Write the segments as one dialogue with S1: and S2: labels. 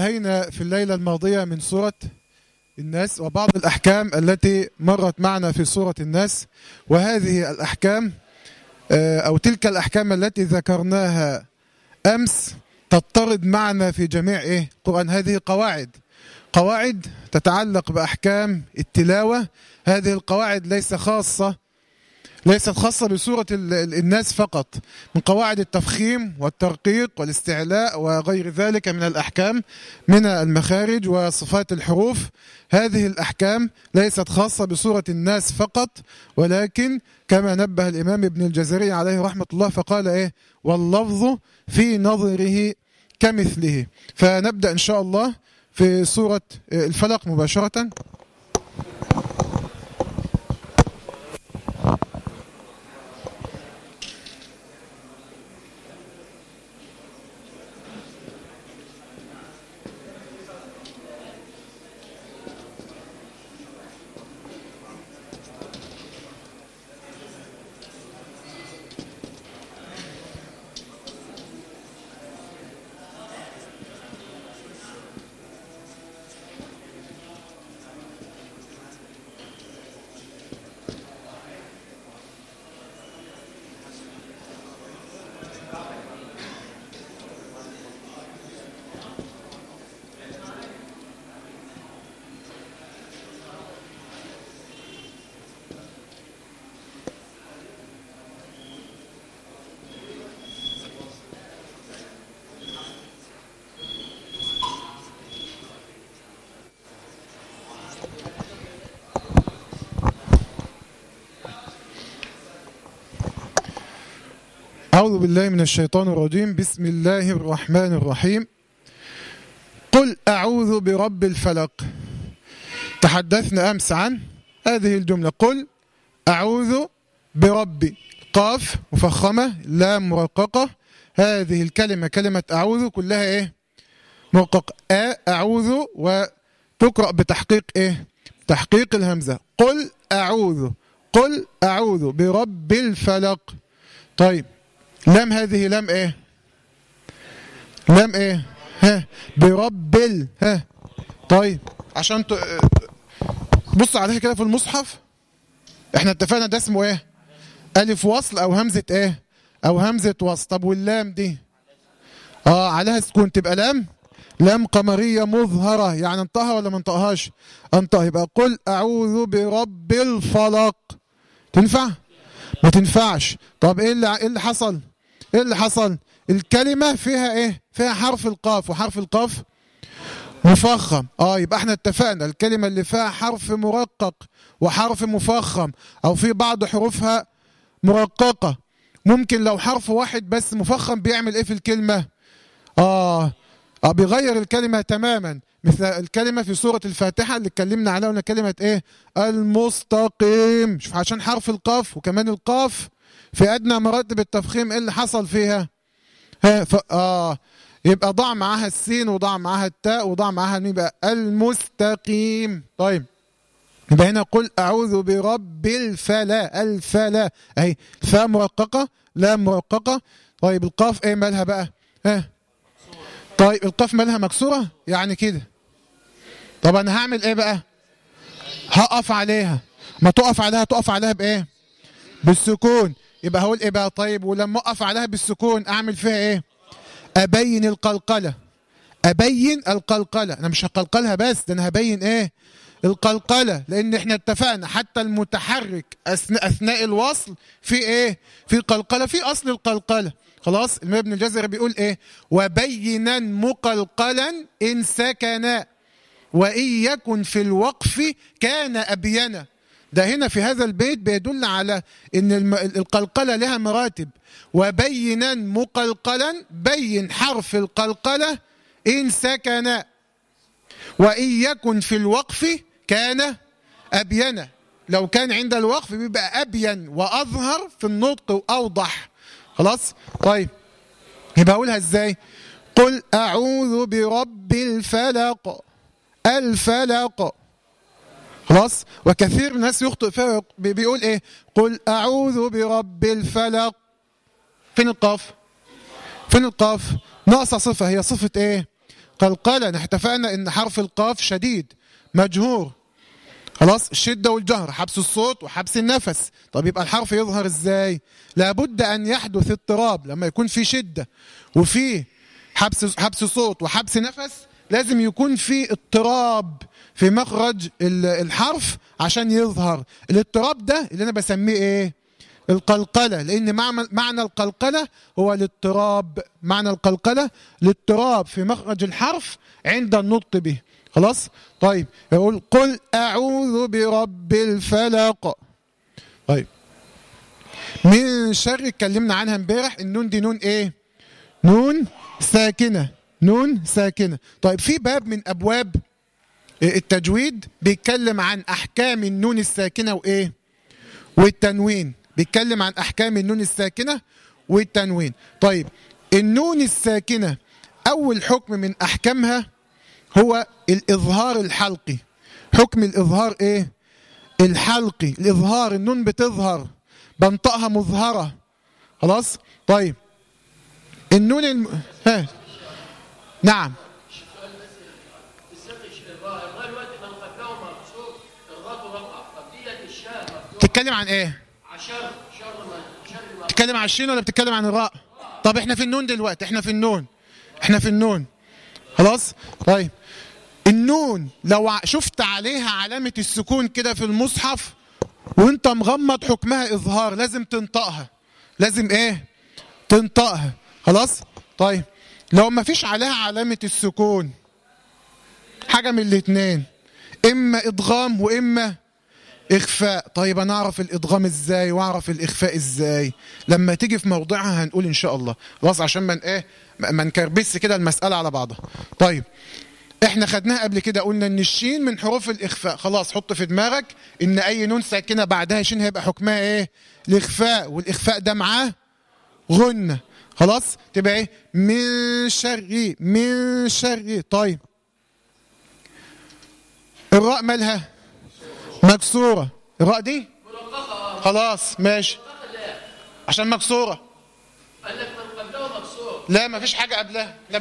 S1: انتهينا في الليلة الماضية من سورة الناس وبعض الأحكام التي مرت معنا في سورة الناس. وهذه الأحكام أو تلك الأحكام التي ذكرناها أمس تضطرد معنا في جميع إيه؟ قرآن. هذه قواعد. قواعد تتعلق بأحكام التلاوة. هذه القواعد ليس خاصة ليست خاصة بسورة الناس فقط من قواعد التفخيم والترقيق والاستعلاء وغير ذلك من الأحكام من المخارج وصفات الحروف. هذه الأحكام ليست خاصة بسورة الناس فقط ولكن كما نبه الإمام ابن الجزري عليه رحمة الله فقال إيه؟ واللفظ في نظره كمثله. فنبدأ إن شاء الله في سورة الفلق مباشرة. أعوذ بالله من الشيطان الرجيم. بسم الله الرحمن الرحيم. قل أعوذ برب الفلق. تحدثنا أمس عن هذه الجملة. قل أعوذ برب. قاف مفخمة. لا مرققة. هذه الكلمة كلمة أعوذ كلها إيه؟ مرقق. أ أعوذ. وتقرأ بتحقيق إيه؟ تحقيق الهمزة. قل أعوذ. قل أعوذ برب الفلق. طيب. لم هذه لم إيه؟ لم إيه؟ ها برب ال ها. طيب. عشان ت... بص عليها كده في المصحف. إحنا اتفقنا ده اسمه إيه؟ ألف وصل أو همزة إيه؟ أو همزة وصل. طب واللام دي؟ آه عليها سكون. تبقى لام؟ لام قمرية مظهرة. يعني انطقها ولا ما انطقهاش؟ انطقها يبقى قل أعوذ برب الفلق. تنفع؟ ما تنفعش. طب إيه اللي إيه اللي حصل؟ إيه اللي حصل؟ الكلمة فيها إيه؟ فيها حرف القاف وحرف القاف مفخم. آه يبقى إحنا اتفقنا. الكلمة اللي فيها حرف مرقق وحرف مفخم أو في بعض حروفها مرققة. ممكن لو حرف واحد بس مفخم بيعمل إيه في الكلمة؟ آه, آه بيغير الكلمة تماما. مثل الكلمة في سورة الفاتحة اللي اتكلمنا عليها كلمة إيه؟ المستقيم. شوف عشان حرف القاف وكمان القاف في أدنى مراتب التفخيم إيه اللي حصل فيها؟ ها ف... آه يبقى ضع معاها السين وضع معاها التاء وضع معاها الميم يبقى المستقيم. طيب يبقى هنا قل أعوذ برب الفلا الفلا أهي فاء مرققة لا مرققة. طيب القاف إيه مالها بقى؟ ها طيب القاف مالها مكسورة؟ يعني كده. طب أنا هعمل إيه بقى؟ هقف عليها. ما تقف عليها تقف عليها بإيه؟ بالسكون. يبقى هقول إيه بقى؟ طيب ولما أقف عليها بالسكون أعمل فيها إيه؟ أبين القلقلة. أبين القلقلة. أنا مش هقلقلها بس ده أنا هبين إيه؟ القلقلة. لأن إحنا اتفقنا حتى المتحرك أثناء أثناء الوصل في إيه؟ في قلقلة في أصل القلقلة. خلاص؟ ابن الجزري بيقول إيه؟ وبينا مقلقلا إن سكن وإن يكن في الوقف كان أبينا. ده هنا في هذا البيت بيدل على إن القلقلة لها مراتب. وبينا مقلقلا بين حرف القلقلة إن سكن. وإن يكن في الوقف كان ابينا لو كان عند الوقف بيبقى أبين وأظهر في النطق واوضح خلاص؟ طيب. يبقى أقولها إزاي؟ قل أعوذ برب الفلق. الفلق. خلاص؟ وكثير من الناس يخطئ فيها بيقول إيه؟ قل أعوذ برب الفلق. فين القاف؟ فين القاف؟ ناقصة صفة. هي صفة إيه؟ قلقلة نحن اتفقنا إن حرف القاف شديد مجهور. خلاص؟ الشدة والجهر حبس الصوت وحبس النفس. طب يبقى الحرف يظهر إزاي؟ لابد أن يحدث اضطراب لما يكون في شدة وفي حبس حبس صوت وحبس نفس لازم يكون في اضطراب في مخرج الحرف عشان يظهر. الاضطراب ده اللي أنا بسميه إيه؟ القلقلة. لأن معنى القلقلة هو الاضطراب. معنى القلقلة الاضطراب في مخرج الحرف عند النطق به. خلاص؟ طيب يقول قل أعوذ برب الفلق. طيب. من شر اتكلمنا عنها امبارح النون دي نون إيه؟ نون ساكنة. نون ساكنة. طيب في باب من أبواب التجويد بيتكلم عن أحكام النون الساكنة وإيه؟ والتنوين. بيتكلم عن أحكام النون الساكنة والتنوين. طيب النون الساكنة أول حكم من أحكامها هو الإظهار الحلقي. حكم الإظهار إيه؟ الحلقي. الإظهار النون بتظهر بنطقها مظهرة. خلاص؟ طيب النون الم... ها. نعم. تتكلم عن إيه؟ بتتكلم عن الشين ولا بتتكلم عن الراء؟ طب إحنا في النون دلوقتي إحنا في النون إحنا في النون. خلاص؟ طيب. النون لو شفت عليها علامة السكون كده في المصحف وأنت مغمض حكمها إظهار لازم تنطقها. لازم إيه؟ تنطقها. خلاص؟ طيب. لو ما فيش عليها علامة السكون حاجة من الاتنين. إما إدغام وإما إخفاء. طيب أنا أعرف الإدغام إزاي وأعرف الإخفاء إزاي؟ لما تيجي في موضعها هنقول إن شاء الله. خلاص عشان من إيه ما نكربس كده المسألة على بعضها. طيب إحنا خدناها قبل كده قلنا إن الشين من حروف الإخفاء. خلاص حط في دماغك إن أي نون ساكنة بعدها شين هيبقى حكمها إيه؟ الإخفاء. والإخفاء ده معاه غنة. خلاص؟ تبقى إيه؟ من شر من شر. طيب. الراء مالها؟ مكسورة. الراء دي؟ خلاص ماشي. عشان مكسورة.
S2: قال لك من قبله مكسور
S1: لا ما فيش حاجة قبلها. لا.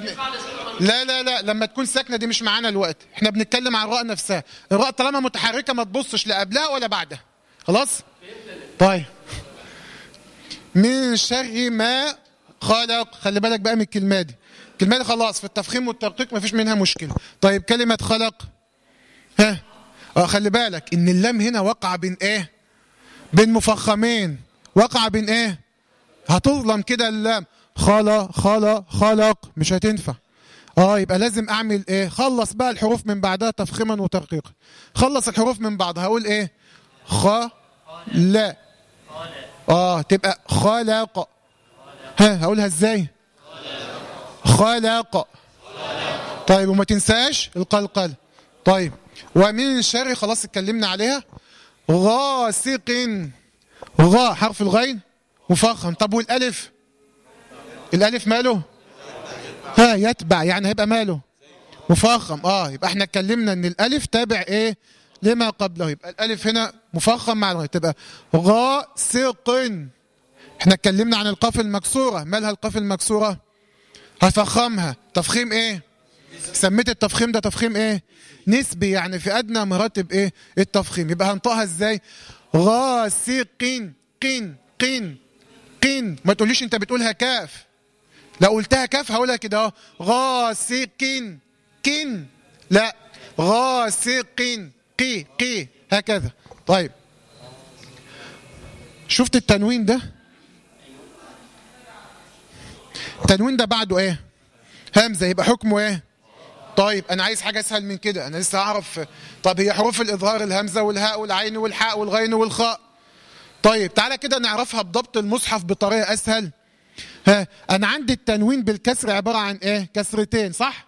S1: لا لا لا لما تكون ساكنة دي مش معانا الوقت. إحنا بنتكلم عن الراء نفسها. الراء طالما متحركة ما تبصش لا قبلها ولا بعدها. خلاص؟ طيب. من شر ما خلق خلي بالك بقى من الكلمة دي. الكلمة دي خلاص في التفخيم والترقيق ما فيش منها مشكلة. طيب كلمة خلق؟ ها؟ آه خلي بالك إن اللام هنا وقع بين إيه؟ بين مفخمين. وقع بين إيه؟ هتظلم كده اللام. خلا خلا خلق. مش هتنفع. آه يبقى لازم أعمل إيه؟ خلص بقى الحروف من بعدها تفخيما وترقيقا. خلص الحروف من بعضها هقول إيه؟ خ لا. آه تبقى خلق. ها هقولها إزاي؟ خلق. طيب وما تنساش القلقل. طيب ومن شر خلاص اتكلمنا عليها. غاسق. غا حرف الغين. مفخم. طب والألف؟ الألف ماله؟ ها يتبع. يعني هيبقى ماله. مفخم. آه يبقى إحنا اتكلمنا إن الألف تابع إيه؟ لما قبله. يبقى الألف هنا مفخم مع الغين. تبقى غاسق. إحنا اتكلمنا عن القاف المكسورة. مالها القاف المكسورة؟ هفخمها. تفخيم إيه؟ سميت التفخيم ده تفخيم إيه؟ نسبي يعني في أدنى مراتب إيه؟ التفخيم. يبقى هنطقها إزاي؟ غاسقين. قين. قين. قين. ما تقوليش انت بتقولها كاف. لو قلتها كاف هقولها كده اهو. غاسقين. كين لا. غاسقين. قي. قي. هكذا. طيب. شفت التنوين ده؟ التنوين ده بعده إيه؟ همزة يبقى حكمه إيه؟ طيب أنا عايز حاجة أسهل من كده أنا لسه اعرف طب هي حروف الإظهار الهمزة والهاء والعين والحاء والغين والخاء. طيب تعالى كده نعرفها بضبط المصحف بطريقة أسهل. ها أنا عندي التنوين بالكسر عبارة عن إيه؟ كسرتين صح؟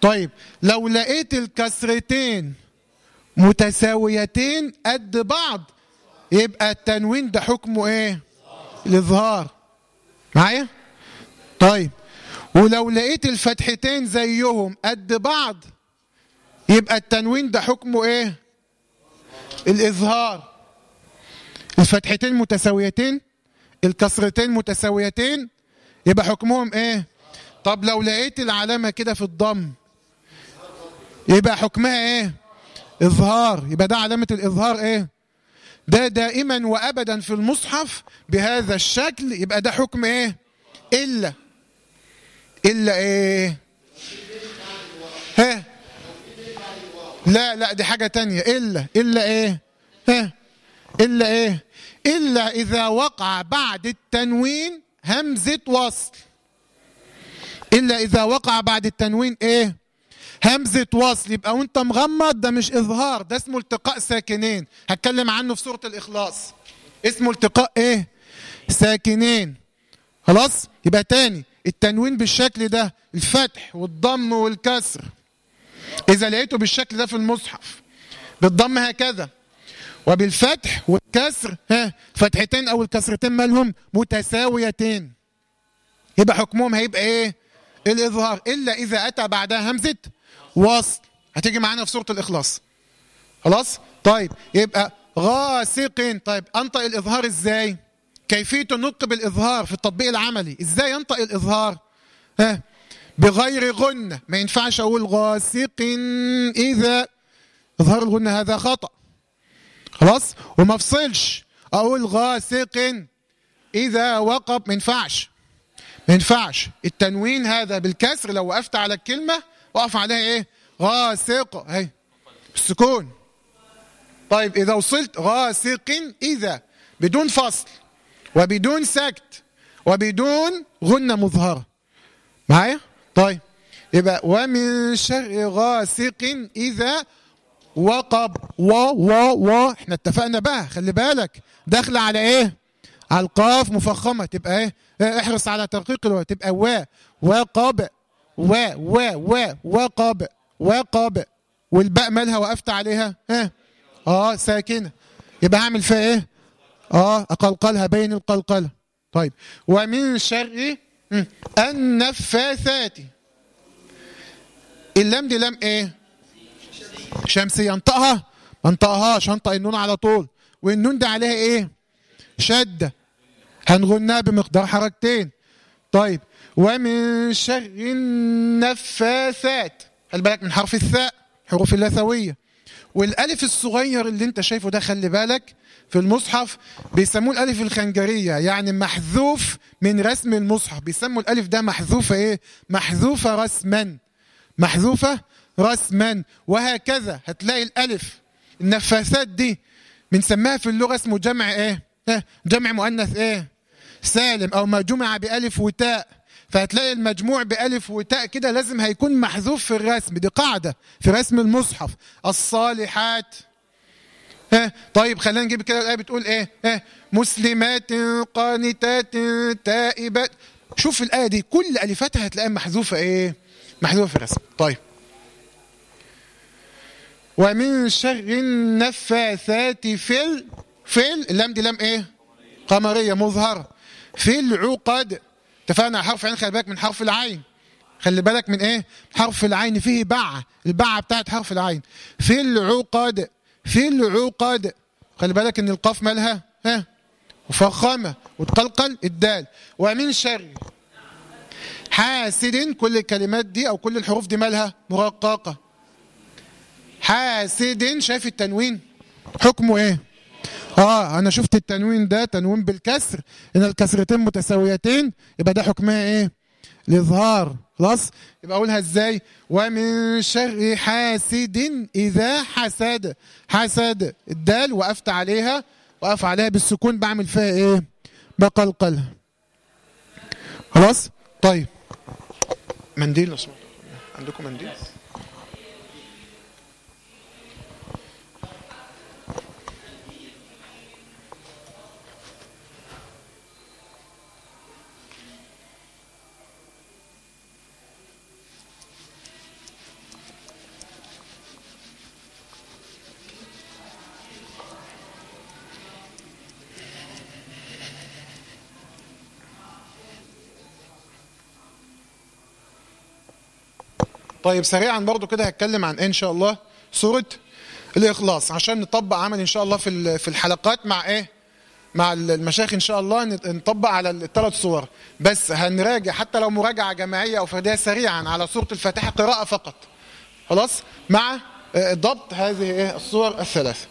S1: طيب لو لقيت الكسرتين متساويتين قد بعض يبقى التنوين ده حكمه إيه؟ الإظهار. معايا؟ طيب. ولو لقيت الفتحتين زيهم قد بعض يبقى التنوين ده حكمه إيه؟ الإظهار. الفتحتين متساويتين الكسرتين متساويتين يبقى حكمهم إيه؟ طب لو لقيت العلامة كده في الضم يبقى حكمها إيه؟ إظهار. يبقى ده علامة الإظهار إيه؟ ده دائما وابدا في المصحف بهذا الشكل يبقى ده حكم إيه؟ إلا. إلا إيه؟ ها؟ لا لا دي حاجة تانية. إلا إلا إيه؟ ها؟ إلا إيه؟ إلا إذا وقع بعد التنوين همزة وصل. إلا إذا وقع بعد التنوين إيه؟ همزة وصل. يبقى وأنت مغمض ده مش إظهار ده اسمه التقاء ساكنين. هتكلم عنه في سورة الإخلاص. اسمه التقاء إيه؟ ساكنين. خلاص؟ يبقى تاني. التنوين بالشكل ده الفتح والضم والكسر. إذا لقيته بالشكل ده في المصحف بالضم هكذا. وبالفتح والكسر ها فتحتين أو الكسرتين مالهم متساويتين. يبقى حكمهم هيبقى إيه؟ الإظهار. إلا إذا أتى بعدها همزة وصل. هتيجي معانا في سورة الإخلاص. خلاص؟ طيب يبقى غاسق. طيب أنطق الإظهار إزاي؟ كيفية النطق بالإظهار في التطبيق العملي؟ إزاي انطق الإظهار؟ ها؟ بغير غنة ما ينفعش أقول غاسق إذا إظهار الغنة هذا خطأ. خلاص؟ وما أفصلش. أقول غاسق إذا وقب. ما ينفعش. ما ينفعش. التنوين هذا بالكسر لو وقفت على الكلمة وقف عليها إيه؟ غاسق. اهي السكون طيب إذا وصلت غاسق إذا بدون فصل. وبدون سكت وبدون غنة مظهرة. معايا؟ طيب. يبقى ومن شر غاسق إذا وقب و و و. إحنا اتفقنا بقى. خلي بالك. داخله على إيه؟ على القاف مفخمة. تبقى إيه؟ آه، احرص على ترقيق الواو. تبقى و وقب و و و وقب وقب. والباء مالها وقفت عليها؟ ها آه ساكنة. يبقى هعمل فيها إيه؟ آه أقلقلها بين القلقلة. طيب. ومن شر النفاثات. اللام دي لام إيه؟ شمسية انطقها ما انطقهاش هنطق النون على طول. والنون ده عليها إيه؟ شدة. هنغنها بمقدار حركتين. طيب. ومن شر النفاثات. خلي بالك من حرف الثاء حروف اللثوية. والألف الصغير اللي أنت شايفه ده خلي بالك في المصحف بيسموه الألف الخنجرية يعني محذوف من رسم المصحف. بيسموا الألف ده محذوفة إيه؟ محذوفة رسما. محذوفة رسما. وهكذا هتلاقي الألف النفاثات دي بنسميها في اللغة اسمه جمع إيه؟ ها، جمع مؤنث إيه؟ سالم أو ما جمع بألف وتاء. فهتلاقي المجموع بألف وتاء كده لازم هيكون محذوف في الرسم. دي قاعدة في رسم المصحف. الصالحات. ها؟ طيب خلينا نجيب كده الآية بتقول إيه؟ ها؟ مسلمات قانتات تائبات. شوف الآية دي كل ألفاتها هتلاقيها محذوفة إيه؟ محذوفة في الرسم. طيب. ومن شر النفاثات في ال... في ال... اللام دي لام إيه؟ قمرية مظهرة في العقد. اتفقنا؟ على حرف عين خلي بالك من حرف العين. خلي بالك من إيه؟ حرف العين. فيه باعة الباعة بتاعت حرف العين. في العقد. في العقد. خلي بالك إن القاف مالها ها مفخمة وتقلقل الدال. ومن شر حاسد كل الكلمات دي أو كل الحروف دي مالها مرققة. حاسد شايف التنوين؟ حكمه إيه؟ آه أنا شفت التنوين ده تنوين بالكسر. إن الكسرتين متساويتين يبقى ده حكمها إيه؟ الإظهار. خلاص؟ يبقى أقولها إزاي؟ ومن شر حاسد إذا حسد. حسد الدال وقفت عليها. وقف عليها بالسكون بعمل فيها إيه؟ بقلقلها خلاص؟ طيب. منديل. عندكم منديل؟ طيب سريعا برضو كده هتكلم عن إيه إن شاء الله؟ سورة الإخلاص عشان نطبق عمل إن شاء الله في في الحلقات مع إيه؟ مع المشايخ إن شاء الله نطبق على الثلاث صور بس هنراجع حتى لو مراجعة جماعية أو فردية سريعا على سورة الفاتحة قراءة فقط. خلاص؟ مع آه، ضبط هذه إيه؟ الصور الثلاث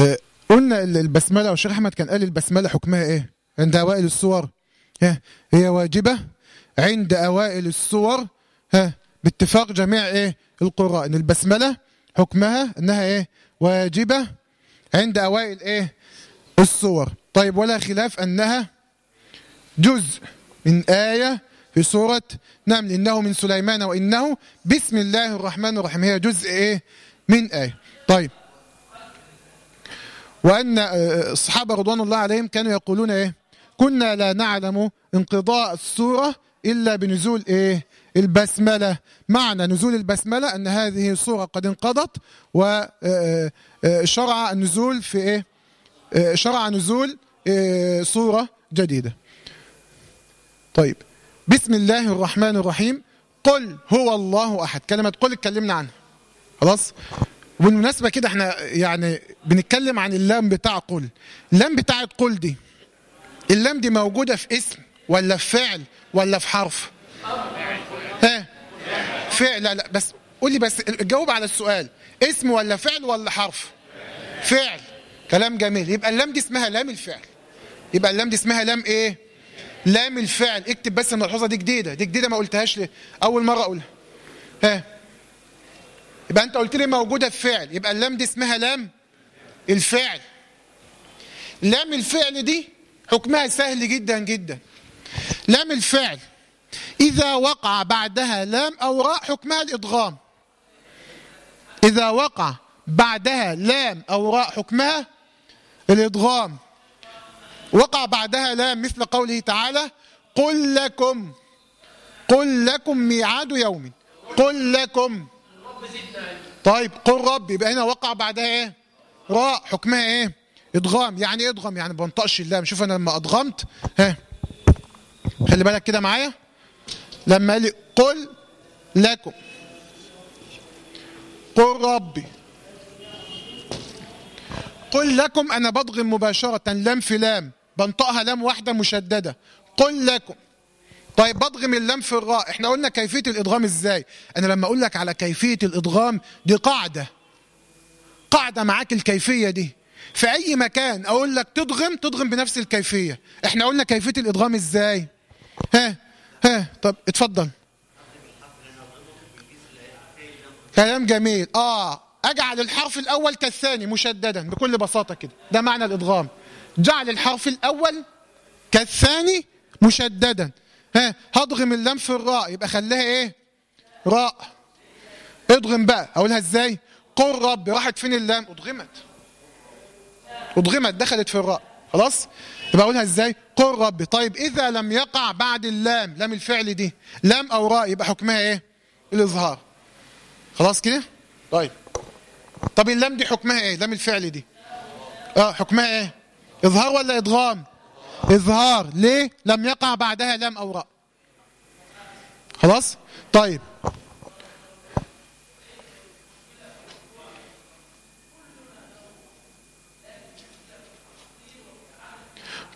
S1: آه، قلنا ال- البسملة والشيخ أحمد كان قال البسملة حكمها إيه؟ عند أوائل السور. ها هي واجبة عند أوائل السور. ها باتفاق جميع إيه؟ القراء إن البسملة حكمها إنها إيه؟ واجبة عند أوائل إيه؟ السور. طيب ولا خلاف أنها جزء من آية في سورة نمل. إنه من سليمان وإنه بسم الله الرحمن الرحيم. هي جزء إيه؟ من آية. طيب وأن آه، الصحابة رضوان الله عليهم كانوا يقولون إيه؟ كنا لا نعلم انقضاء السورة إلا بنزول إيه؟ البسملة. معنى نزول البسملة أن هذه السورة قد انقضت وشرع النزول في إيه؟ آه، شرع نزول آه، سورة جديدة. طيب. بسم الله الرحمن الرحيم. قل هو الله أحد. كلمة قل اتكلمنا عنها. خلاص؟ وبالمناسبة كده إحنا يعني بنتكلم عن اللام بتاع قل. اللام بتاعت قل دي اللام دي موجودة في اسم ولا في فعل ولا في حرف؟ ها؟ فعل لا لا بس قول لي بس جاوب على السؤال. اسم ولا فعل ولا حرف؟ فعل. كلام جميل. يبقى اللام دي اسمها لام الفعل. يبقى اللام دي اسمها لام إيه؟ لام الفعل. اكتب بس الملحوظه دي جديدة. دي جديدة ما قلتهاش ليه؟ أول مرة أقولها. ها؟ يبقى انت قلت لي موجودة في فعل. يبقى اللام دي اسمها لام الفعل. لام الفعل دي حكمها سهل جدا جدا. لام الفعل إذا وقع بعدها لام أو راء حكمها الادغام إذا وقع بعدها لام أو راء حكمها الادغام وقع بعدها لام مثل قوله تعالى قل لكم قل لكم ميعاد يوم. قل لكم طيب قل رب يبقى هنا وقع بعدها إيه؟ راء حكمها إيه؟ إدغام. يعني إيه إدغام؟ يعني بنطقش اللام شوف أنا لما أدغمت ها؟ خلي بالك كده معايا. لما قال لي قل لكم. قل ربي. قل لكم أنا بضغم مباشرة لام في لام. بنطقها لام واحدة مشددة. قل لكم. طيب بضغم اللام في الراء إحنا قلنا كيفية الادغام إزاي؟ أنا لما أقول لك على كيفية الادغام دي قاعدة. قاعدة معاك الكيفية دي. في أي مكان أقول لك تضغم تضغم بنفس الكيفية. إحنا قلنا كيفية الادغام إزاي؟ ها ها طب اتفضل. كلام جميل. آه أجعل الحرف الأول كالثاني مشددا بكل بساطة كده. ده معنى الادغام جعل الحرف الأول كالثاني مشددا. ها هضغم اللام في الراء. يبقى خليها إيه؟ راء. اضغم بقى. أقولها إزاي؟ قل رب. راحت فين اللام ادغمت ادغمت دخلت في الراء. خلاص؟ يبقى أقولها إزاي؟ قل رب. طيب إذا لم يقع بعد اللام لام الفعل دي لام أو راء يبقى حكمها إيه؟ الإظهار. خلاص كده؟ طيب. طب اللام دي حكمها إيه؟ لام الفعل دي. آه حكمها إيه؟ إظهار ولا إدغام؟ إظهار. ليه؟ لم يقع بعدها لام أو راء. خلاص؟ طيب.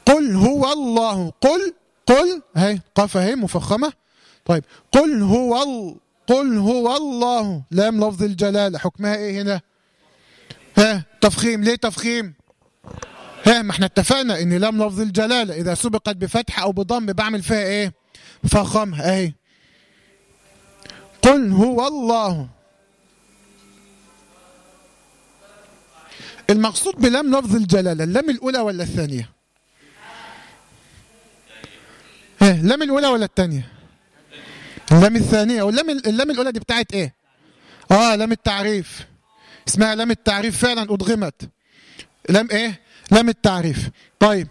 S1: قل هو الله. قل قل هي قاف أهي مفخمة. طيب. قل هو ال قل هو الله. لام لفظ الجلالة. حكمها إيه هنا؟ ها تفخيم. ليه تفخيم؟ ها ما إحنا اتفقنا ان لام لفظ الجلالة. إذا سبقت بفتح أو بضم بعمل فيها إيه؟ فخمها أهي. قل هو الله. المقصود بلام لفظ الجلالة اللام الأولى ولا الثانية؟ ها اللام الأولى ولا الثانية؟ اللام الثانية. واللام اللام الأولى دي بتاعت إيه؟ آه لام التعريف. اسمها لام التعريف فعلا أدغمت. لام إيه؟ لام التعريف. طيب.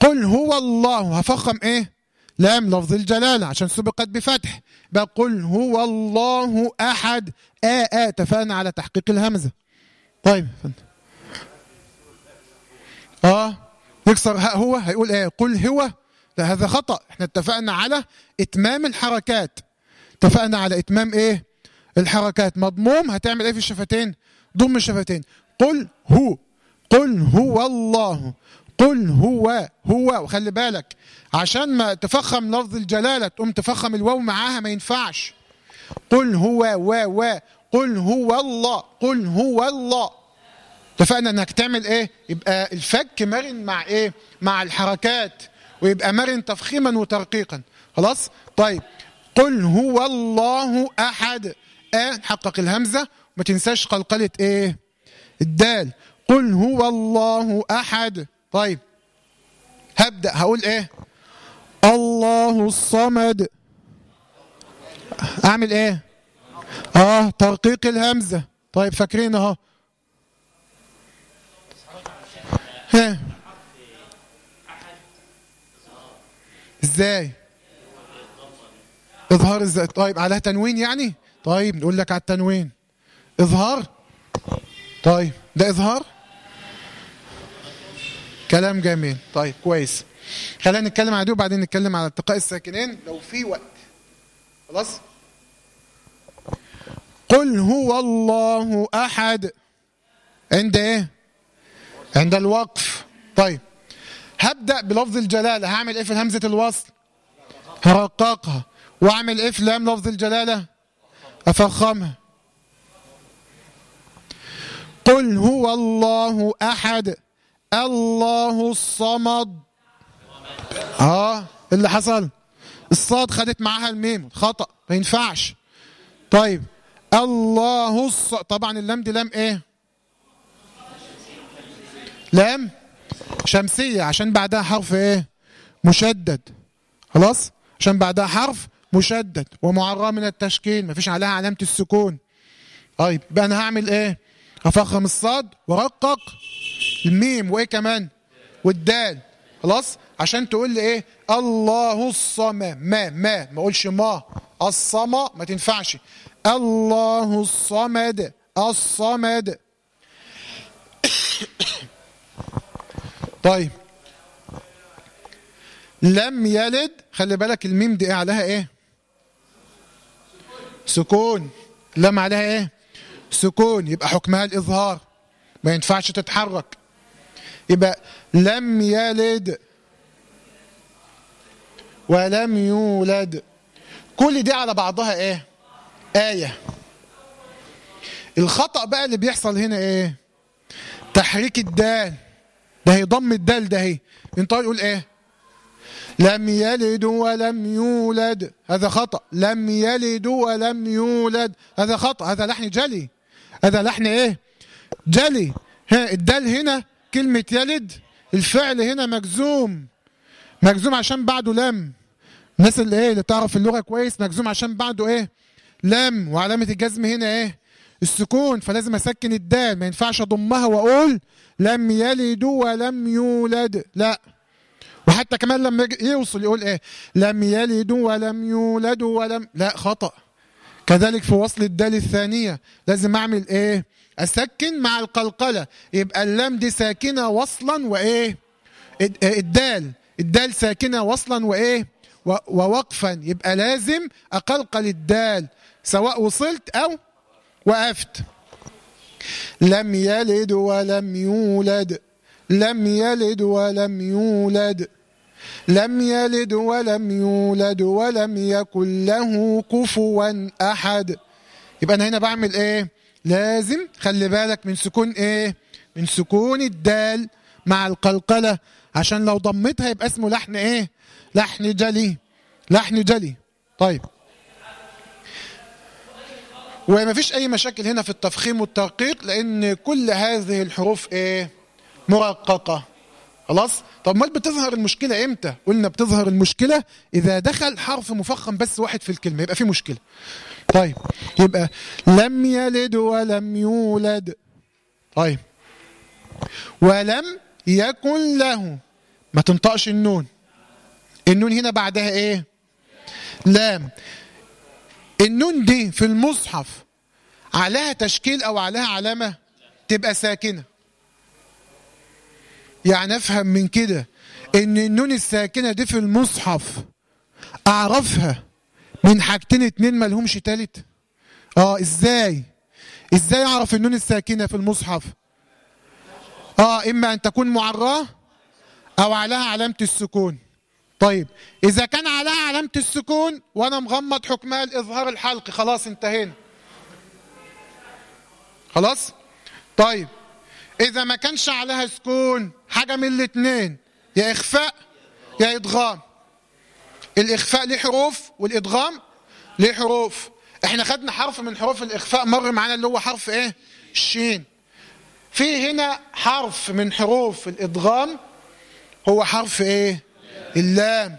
S1: قل هو الله. هفخم إيه؟ لام لفظ الجلالة عشان سبقت بفتح. بقى قل هو الله أحد. آ آ اتفقنا على تحقيق الهمزة. طيب. آه. يكسر هاء هو. هيقول إيه؟ قل هو. لا هذا خطأ. إحنا اتفقنا على إتمام الحركات. اتفقنا على إتمام إيه؟ الحركات. مضموم؟ هتعمل إيه في الشفتين؟ ضم الشفتين. قل هو. قل هو الله. قل هو هو وخلي بالك عشان ما تفخم لفظ الجلالة تقوم تفخم الواو معاها ما ينفعش. قل هو و و قل هو الله. قل هو الله. اتفقنا إنك تعمل إيه؟ يبقى الفك مرن مع إيه؟ مع الحركات ويبقى مرن تفخيما وترقيقا. خلاص؟ طيب. قل هو الله احد. آه حقق الهمزة. ما تنساش قلقلة إيه؟ الدال. قل هو الله أحد. طيب. هبدأ. هقول إيه؟ الله الصمد. أعمل إيه؟ آه ترقيق الهمزة. طيب فاكرين أهو. ها إزاي؟ إظهار إزاي؟ طيب عليها تنوين يعني؟ طيب نقول لك على التنوين. إظهار. طيب ده إظهار؟ كلام جميل. طيب كويس. خلينا نتكلم على دي وبعدين نتكلم على التقاء الساكنين لو في وقت. خلاص؟ قل هو الله أحد. عند إيه؟ عند الوقف. طيب هبدأ بلفظ الجلالة. هعمل إيه في همزة الوصل؟ هرققها. وأعمل إيه في لام لفظ الجلالة؟ أفخمها. قل هو الله أحد. الله الصمد. آه اللي حصل؟ الصاد خدت معاها الميم خطأ ما ينفعش. طيب الله الص... طبعا اللام دي لام إيه؟ لام شمسية عشان بعدها حرف إيه؟ مشدد. خلاص؟ عشان بعدها حرف مشدد ومعرى من التشكيل مفيش عليها علامة السكون. طيب يبقى أنا هعمل إيه؟ هفخم الصاد ورقق الميم وايه كمان؟ والدال. خلاص؟ عشان تقول لي إيه؟ الله الصمى ما ما. ما أقولش ما. الصمى ما تنفعش. الله الصمد. الصمد. طيب. لم يلد. خلي بالك الميم دي عليها إيه؟ سكون. لم عليها إيه؟ سكون. يبقى حكمها الإظهار. ما ينفعش تتحرك. يبقى لم يلد ولم يولد. كل دي على بعضها إيه؟ آية. الخطأ بقى اللي بيحصل هنا إيه؟ تحريك الدال. ده هيضم الدال ده هي. انت يقول إيه؟ لم يلد ولم يولد. هذا خطأ. لم يلد ولم يولد. هذا خطأ. هذا لحن جلي. هذا لحن إيه؟ جلي. ها الدال هنا كلمة يلد الفعل هنا مجزوم. مجزوم عشان بعده لم. الناس اللي إيه اللي تعرف اللغة كويس مجزوم عشان بعده إيه؟ لم. وعلامة الجزم هنا إيه؟ السكون. فلازم أسكن الدال. ما ينفعش أضمها وأقول لم يلد ولم يولد. لا. وحتى كمان لما يوصل يقول إيه؟ لم يلد ولم يولد ولم. لا خطأ. كذلك في وصل الدال الثانية لازم أعمل إيه؟ أسكن مع القلقلة. يبقى اللام دي ساكنة وصلا وإيه؟ الدال. الدال ساكنة وصلا وإيه؟ ووقفا. يبقى لازم أقلقل الدال سواء وصلت أو وقفت. لم يلد ولم يولد. لم يلد ولم يولد. لم يلد ولم يولد ولم يكن له كفوا أحد. يبقى أنا هنا بعمل إيه؟ لازم خلي بالك من سكون إيه؟ من سكون الدال مع القلقلة. عشان لو ضمتها يبقى اسمه لحن إيه؟ لحن جلي. لحن جلي. طيب. وما فيش أي مشاكل هنا في التفخيم والترقيق لأن كل هذه الحروف إيه؟ مرققة. خلاص؟ طب امال بتظهر المشكلة إمتى؟ قلنا بتظهر المشكلة إذا دخل حرف مفخم بس واحد في الكلمة يبقى في مشكلة. طيب يبقى لم يلد ولم يولد. طيب ولم يكن له. ما تنطقش النون. النون هنا بعدها إيه؟ لام. النون دي في المصحف عليها تشكيل أو عليها علامة تبقى ساكنة. يعني أفهم من كده إن النون الساكنة دي في المصحف أعرفها من حاجتين اتنين مالهمش تالت. آه إزاي؟ إزاي أعرف النون الساكنة في المصحف؟ آه إما أن تكون معراة أو عليها علامة السكون. طيب إذا كان عليها علامة السكون وأنا مغمض حكمها الإظهار الحلقي خلاص انتهينا. خلاص؟ طيب إذا ما كانش عليها سكون حاجة من الاثنين يا إخفاء يا إدغام. الإخفاء ليه حروف والإدغام ليه حروف. إحنا خدنا حرف من حروف الإخفاء مر معانا اللي هو حرف إيه؟ الشين. في هنا حرف من حروف الإدغام هو حرف إيه؟ اللام.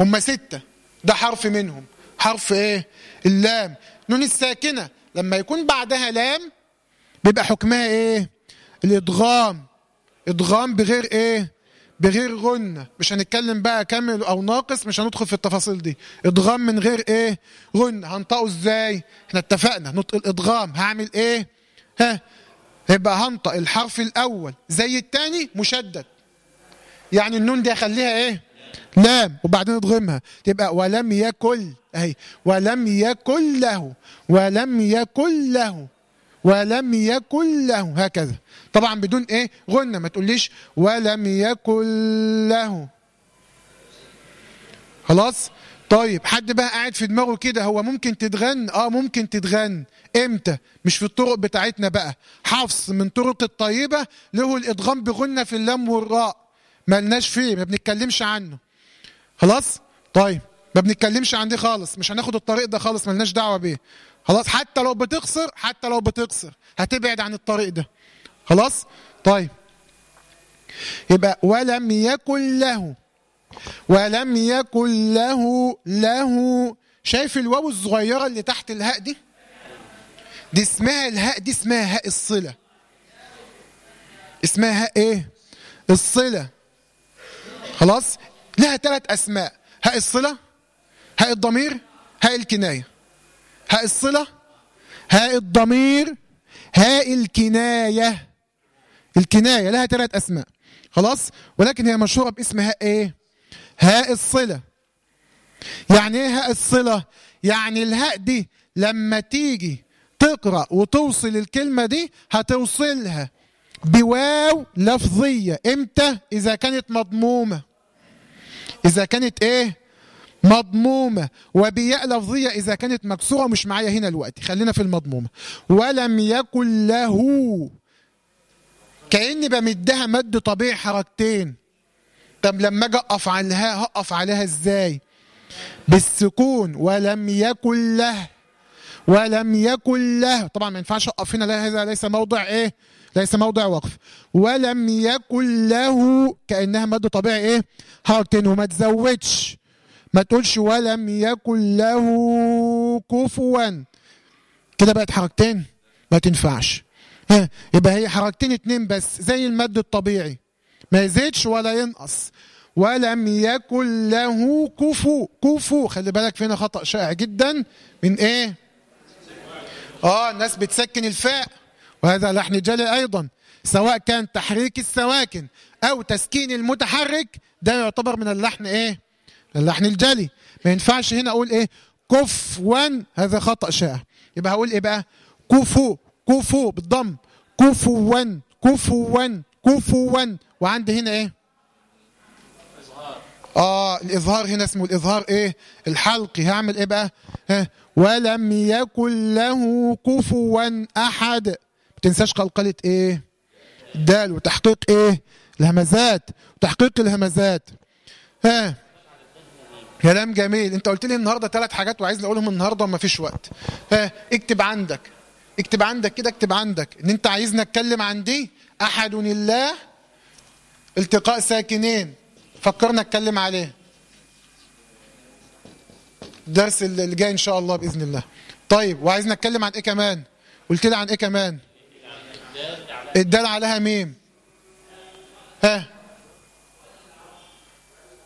S1: هم ستة. ده حرف منهم. حرف إيه؟ اللام. نون الساكنة. لما يكون بعدها لام بيبقى حكمها إيه؟ الإدغام. إدغام بغير إيه؟ بغير غنة مش هنتكلم بقى كامل أو ناقص مش هندخل في التفاصيل دي. إدغام من غير إيه؟ غنة هنطقه إزاي؟ إحنا اتفقنا. نطق الإدغام. هعمل إيه؟ ها؟ يبقى هنطق الحرف الأول. زي التاني مشدد. يعني النون دي اخليها إيه؟ لام. وبعدين اضغمها تبقى ولم يكن. أهي. ولم يكن له. ولم يكن له. ولم يكن له. هكذا. طبعا بدون إيه؟ غنة ما تقوليش ولم يكن له. خلاص؟ طيب حد بقى قاعد في دماغه كده هو ممكن تتغن آه ممكن تتغن إمتى؟ مش في الطرق بتاعتنا بقى. حفص من طرق الطيبة له الإدغام بغنة في اللام والراء. ملناش فيه ما بنتكلمش عنه. خلاص؟ طيب ما بنتكلمش عن دي خالص. مش هناخد الطريق ده خالص ملناش دعوة بيه. خلاص حتى لو بتقصر حتى لو بتقصر. هتبعد عن الطريق ده. خلاص؟ طيب. يبقى ولم يكن له ولم يكن له له. شايف الواو الصغيرة اللي تحت الهاء دي؟ دي اسمها الهاء دي اسمها هاء الصلة. اسمها هاء إيه؟ الصلة. خلاص؟ لها ثلاث أسماء. هاء الصلة هاء الضمير هاء الكناية. هاء الصلة هاء الضمير هاء الكناية. الكناية لها ثلاث أسماء. خلاص؟ ولكن هي مشهورة باسم هاء إيه؟ هاء الصلة. يعني إيه هاء الصلة؟ يعني الهاء دي لما تيجي تقرأ وتوصل الكلمة دي هتوصلها بواو لفظية. إمتى؟ إذا كانت مضمومة. إذا كانت إيه؟ مضمومة وبياء لفظية إذا كانت مكسورة مش معايا هنا الوقت. خلينا في المضمومة. ولم يكن له. كأني بمدها مد طبيعي حركتين. طب لما أجي أقف عليها هقف عليها إزاي؟ بالسكون. ولم يكن له. ولم يكن له. طبعا ما ينفعش أقف هنا لا هذا ليس موضع إيه؟ ليس موضع وقف. ولم يكن له. كأنها مد طبيعي إيه؟ حركتين وما تزودش. ما تقولش ولم يكن له كفوا. كده بقت حركتين؟ ما تنفعش. يبقى هي حركتين اتنين بس زي المد الطبيعي. ما يزيدش ولا ينقص. ولم يكن له كفو كفو. خلي بالك فينا خطأ شائع جدا. من إيه؟ آه الناس بتسكن الفاء. وهذا لحن جلي أيضا. سواء كان تحريك السواكن أو تسكين المتحرك ده يعتبر من اللحن إيه؟ اللحن الجلي ما ينفعش هنا أقول إيه كفوا هذا خطأ شائع. يبقى هقول إيه بقى؟ كفو كفو بالضم. كفوا كفوا كفوا وعندي هنا إيه؟ آه الإظهار هنا اسمه الإظهار إيه؟ الحلقي. هعمل إيه بقى؟ ها ولم يكن له كفوا أحد. ما تنساش قلقلة إيه؟ الدال وتحقيق إيه؟ الهمزات وتحقيق الهمزات. ها كلام جميل. انت قلت لي النهارده ثلاث حاجات وعايز اقولهم النهارده وما فيش وقت. ها اكتب عندك. اكتب عندك كده اكتب عندك. ان انت عايزني اتكلم عن دي؟ أحد الله التقاء ساكنين. فكرنا اتكلم عليه. الدرس اللي جاي إن شاء الله بإذن الله. طيب وعايز نتكلم عن إيه كمان؟ قلت لي عن إيه كمان؟ الدال عليها ميم. ها.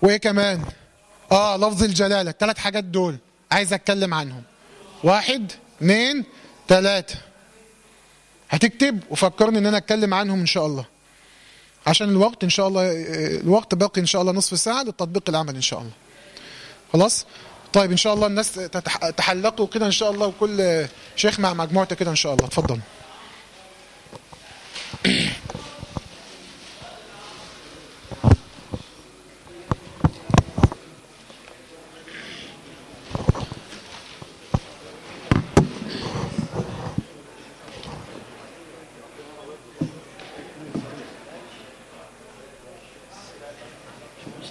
S1: وإيه كمان؟ آه لفظ الجلالة. الثلاث حاجات دول عايز أتكلم عنهم. واحد اثنين ثلاثة هتكتب وفكرني إن أنا أتكلم عنهم إن شاء الله. عشان الوقت إن شاء الله الوقت باقي إن شاء الله نصف ساعة للتطبيق العمل إن شاء الله. خلاص؟ طيب إن شاء الله الناس تحلقوا كده إن شاء الله وكل شيخ مع مجموعته كده إن شاء الله. اتفضل.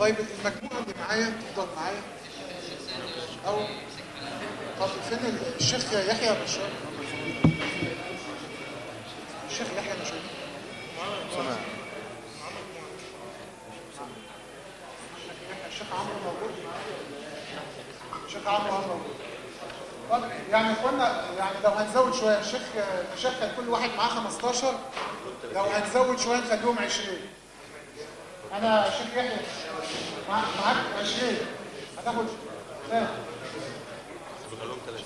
S1: طيب المجموعة اللي معايا تفضل معايا. أو طب فين الشيخ يحيى بشار. الشيخ يحيى بشار. الشيخ عمرو موجود. الشيخ عمرو عمرو موجود. طب يعني كنا يعني لو هنزود شوية الشيخ الشيخ كان كل واحد معاه 15 لو هنزود شوية نخليهم 20 أنا شيخ يحيى مع- معاك 20 هتاخد كام؟
S3: بخلوهم 30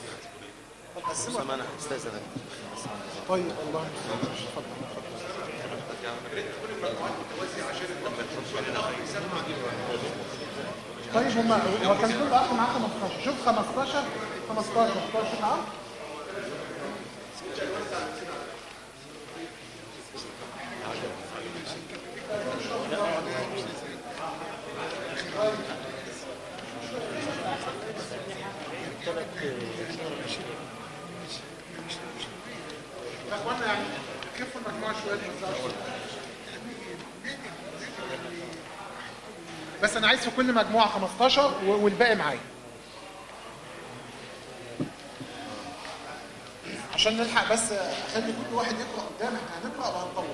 S1: طب قسمها.
S3: اسامه أنا هستاذنك
S1: طيب الله يخليك. اتفضل طيب هم هو كان كل أخ معاه 15 شوف 15 15 15 نعم يا اخوانا يعني كيف المجموعه شوية ما تزعلوش. بس أنا عايز في كل مجموعة 15 و- والباقي معايا. عشان نلحق بس اخلي كل واحد يقرأ قدام إحنا هنقرأ وهنطول.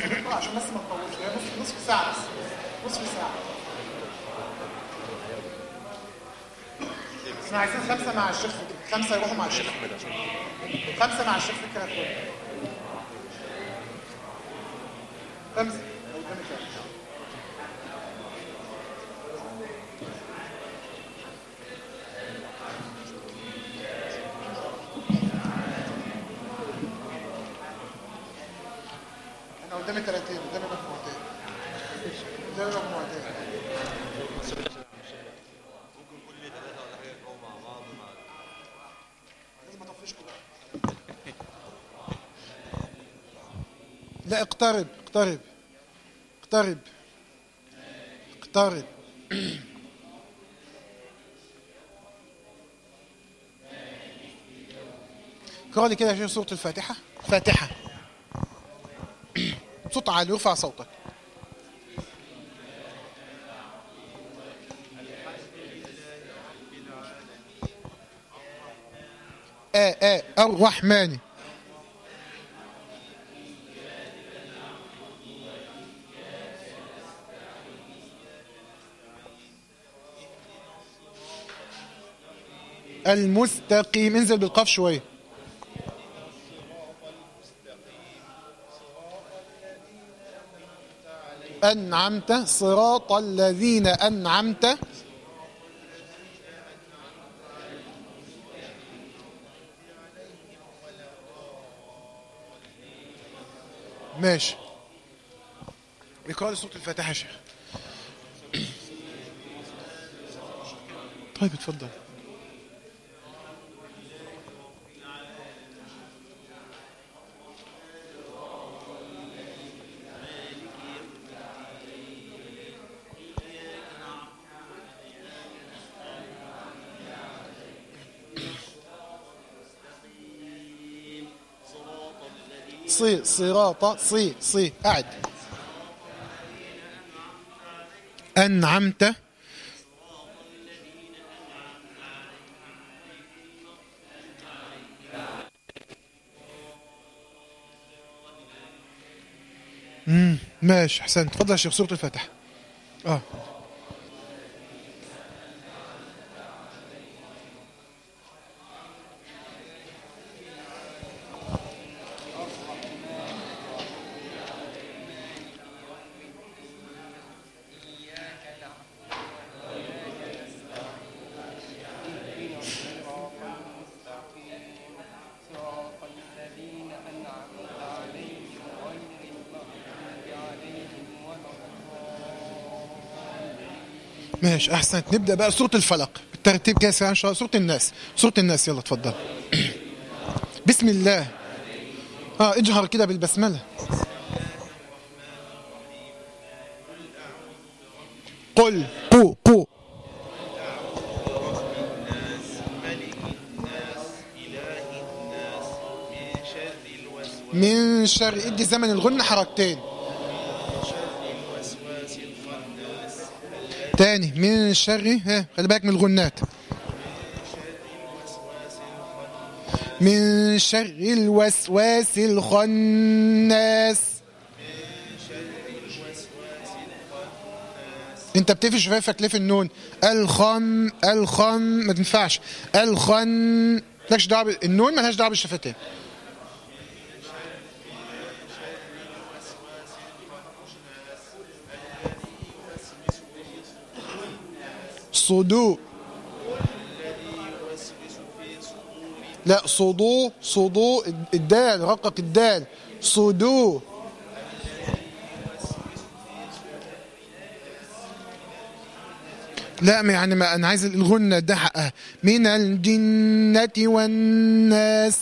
S1: هنقرأ عشان بس ما نطولش هي نص نصف ساعة بس. نصف ساعة. إحنا عايزين خمسة مع الشيخ خمسة يروحوا مع الشيخ. خمسة مع الشيخ فكره كله قدامك يا شيخ. أنا قدامي 30 قدامي مجموعتين. قدامي مجموعتين.
S3: ممكن كل ثلاثة ولا حاجة يقعوا مع بعض
S1: لازم أطفش كده. لا اقترب. اقترب. اقترب. اقترب. اقرأ لي كده يا شيخ سورة الفاتحة. فاتحة. صوت عالي ارفع صوتك. آه آه الرحمن. المستقيم. انزل بالقاف شوية. أنعمت صراط الذين أنعمت. ماشي. لي سورة الفاتحة يا شيخ. طيب اتفضل. صي صراط صي صي. أعد. أنعمت. ماشي أحسنت. اتفضل يا شيخ
S4: سورة الفاتحة. آه.
S1: ماشي أحسنت. نبدأ بقى سورة الفلق. بالترتيب كده سريعا شوية سورة الناس. سورة الناس. يلا اتفضل. بسم الله. آه اجهر كده بالبسملة. قل. قو قو. من شر ادي زمن الغن حركتين. تاني. من شر ها خلي بالك من الغنات. من شر الوسواس الخناس؟ انت بتقفل شفايفك ليه في النون. الخم الخم ما تنفعش. الخن مالكش دعوة النون مالهاش دعوة بالشفتين. صدو لا صدو صدو الدال رقق الدال. صدو لا ما يعني ما أنا عايز الغنة ده من الجنة والناس.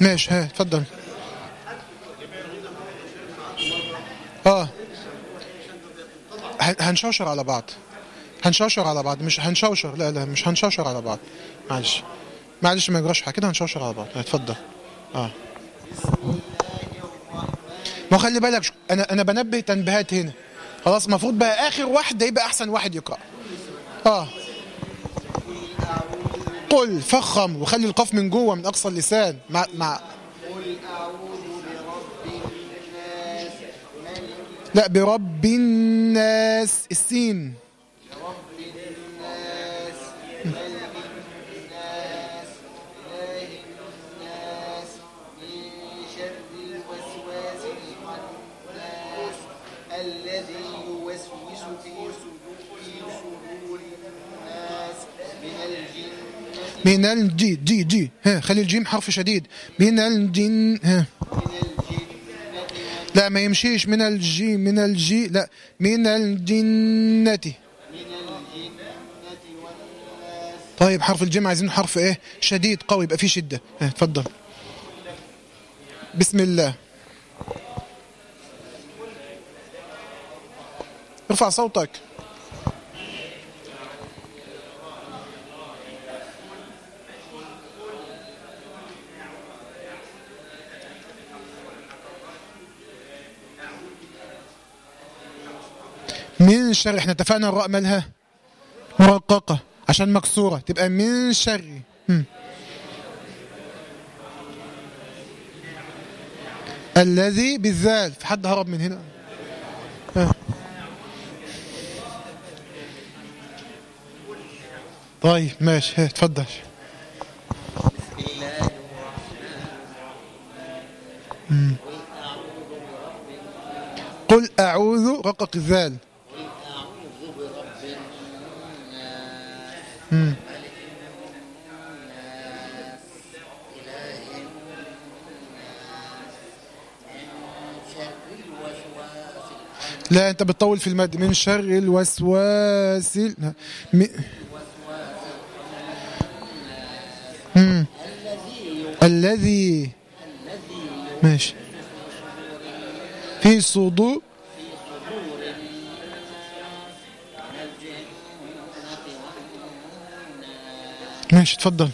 S1: ماشي ها اتفضل آه هن- هنشوشر على بعض. هنشوشر على بعض. مش هنشوشر. لا لا مش هنشوشر على بعض. معلش. معلش ما يجراش حاجة. كده هنشوشر على بعض. اتفضل. آه. ما خلي بالك أنا أنا بنبه تنبيهات هنا. خلاص المفروض بقى آخر واحد يبقى أحسن واحد يقرأ. آه. قل فخم وخلي القاف من جوه من أقصى اللسان. مع مع لا برب الناس السين.
S5: الناس من شر الوسواس الذي يوسوس في الناس من الجنة
S1: من الجي جي جي. ها خلي الجيم حرف شديد. من الجن ها. لا ما يمشيش. من الجي من الجي لا من الجنة. طيب حرف الجيم عايزين حرف إيه؟ شديد قوي يبقى فيه شدة. ها اتفضل. بسم الله. ارفع صوتك. من شر إحنا اتفقنا الراء مالها مرققة عشان مكسورة تبقى من شر. الذي بالذال في حد هرب من هنا ها. طيب ماشي اتفضل. قل أعوذ رقق الذال انت بتطول في المد من شر الوسواس ال- م... الذي ماشي. في صدور ماشي اتفضل.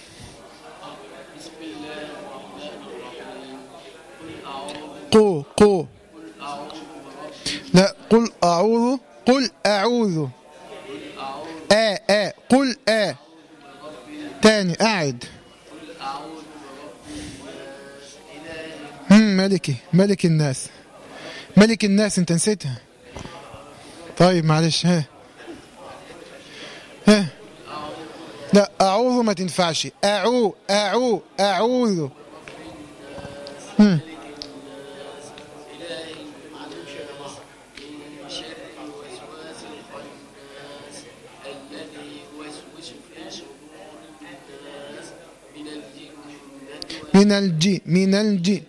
S1: ملك الناس. ملك الناس انت نسيتها. طيب معلش ها. ها. لا أعوذ ما تنفعش. أعو أعو أعوذ. من الجي من الجي.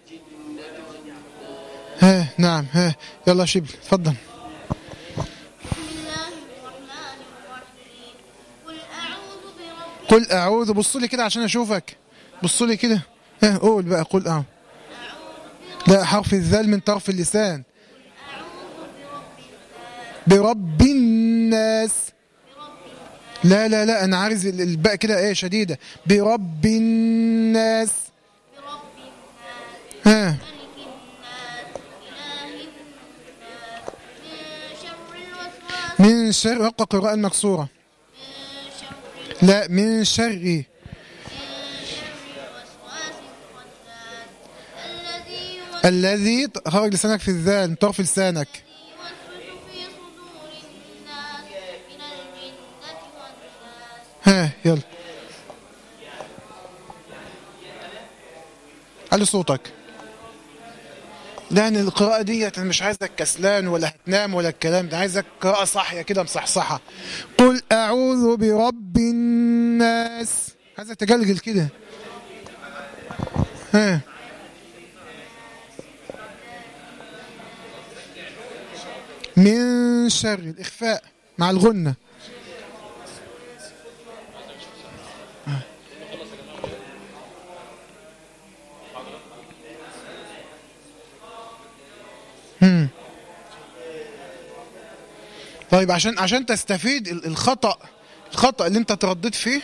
S1: ها نعم ها يلا شبل تفضل.
S6: قل أعوذ
S1: بص لي كده عشان أشوفك. بص لي كده. ها قول بقى قل أعوذ. لا حرف الذال من طرف اللسان. برب الناس. لا لا لا أنا عايز ال- الباء كده إيه شديدة. برب الناس.
S6: برب الناس
S1: ها
S6: من شر
S1: وقع قراءة
S6: شر
S1: لا من شر.
S6: الذي
S1: خرج لسانك في الذال طرف لسانك. ها يلا. علي صوتك. لأن القراءة دي أنا مش عايزك كسلان ولا هتنام ولا الكلام ده عايزك قراءة صحية كده مصحصحة. قل أعوذ برب الناس. عايزك تجلجل كده. ها. من شر الإخفاء مع الغنة طيب عشان عشان تستفيد ال- الخطأ الخطأ اللي انت ترددت فيه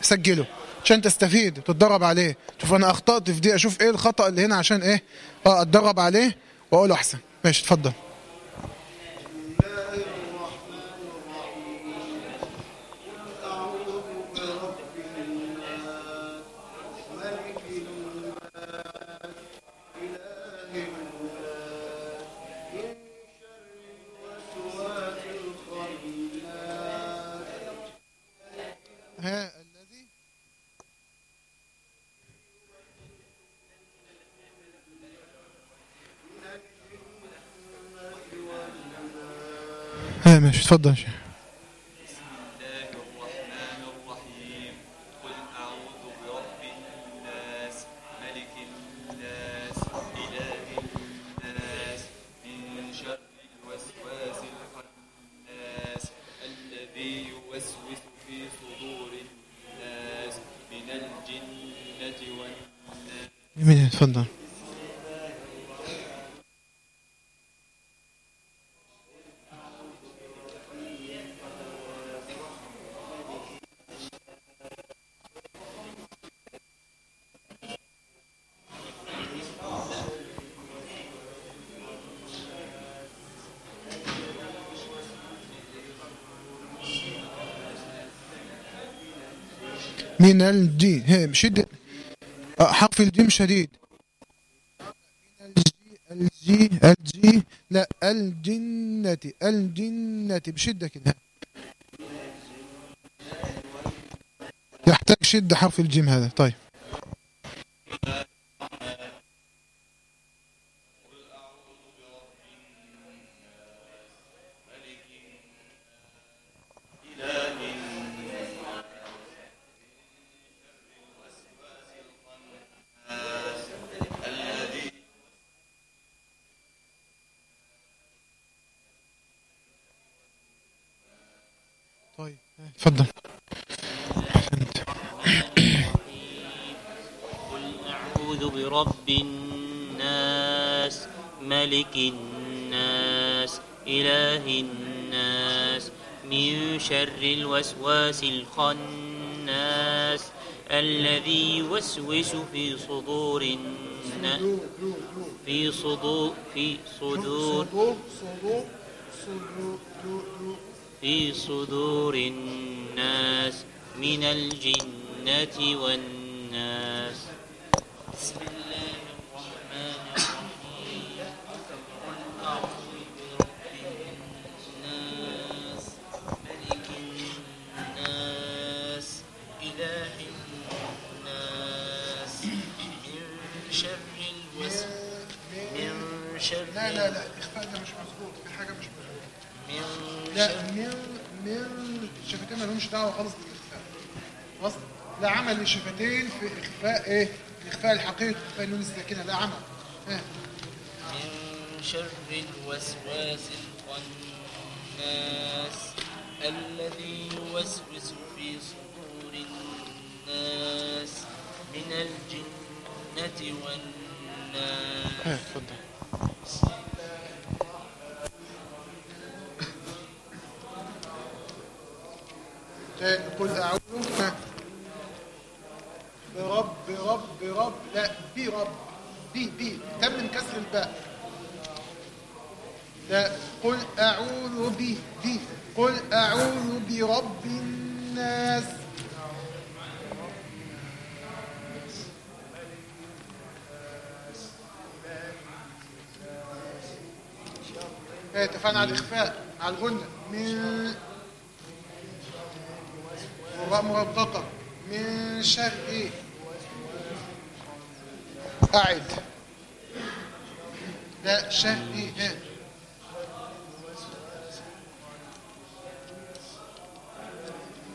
S1: سجله. عشان تستفيد تتدرب عليه. شوف أنا أخطأت في دي أشوف إيه الخطأ اللي هنا عشان إيه آه أتدرب عليه وأقوله أحسن. ماشي اتفضل. ها ماشي
S3: من
S1: الجي هي شد. حرف الجيم شديد. الجي الجي الجي لا الجنة الجنة. بشدة كده. يحتاج شدة حرف الجيم هذا. طيب.
S7: الوسواس الخناس الذي يوسوس في صدور الناس. في صدور في صدور في صدور الناس من الجنة والناس. بسم الله.
S1: لا
S7: من
S1: من الشفتين ما لهمش دعوة خالص بالإخفاء. خلاص لا عمل للشفتين في إخفاء إيه؟ الاخفاء الحقيقي اخفاء النون الساكنة. لا عمل. ها.
S7: من شر الوسواس الخناس الذي يوسوس في صدور الناس من الجنة والناس.
S1: ها قل أعوذ ها. برب رب رب لا برب بي بي تم من كسر الباء لا قل أعوذ بي بي قل أعوذ برب الناس إيه، اتفقنا على الإخفاء على الغنة من مربطة من شر أعد. لا شر ها.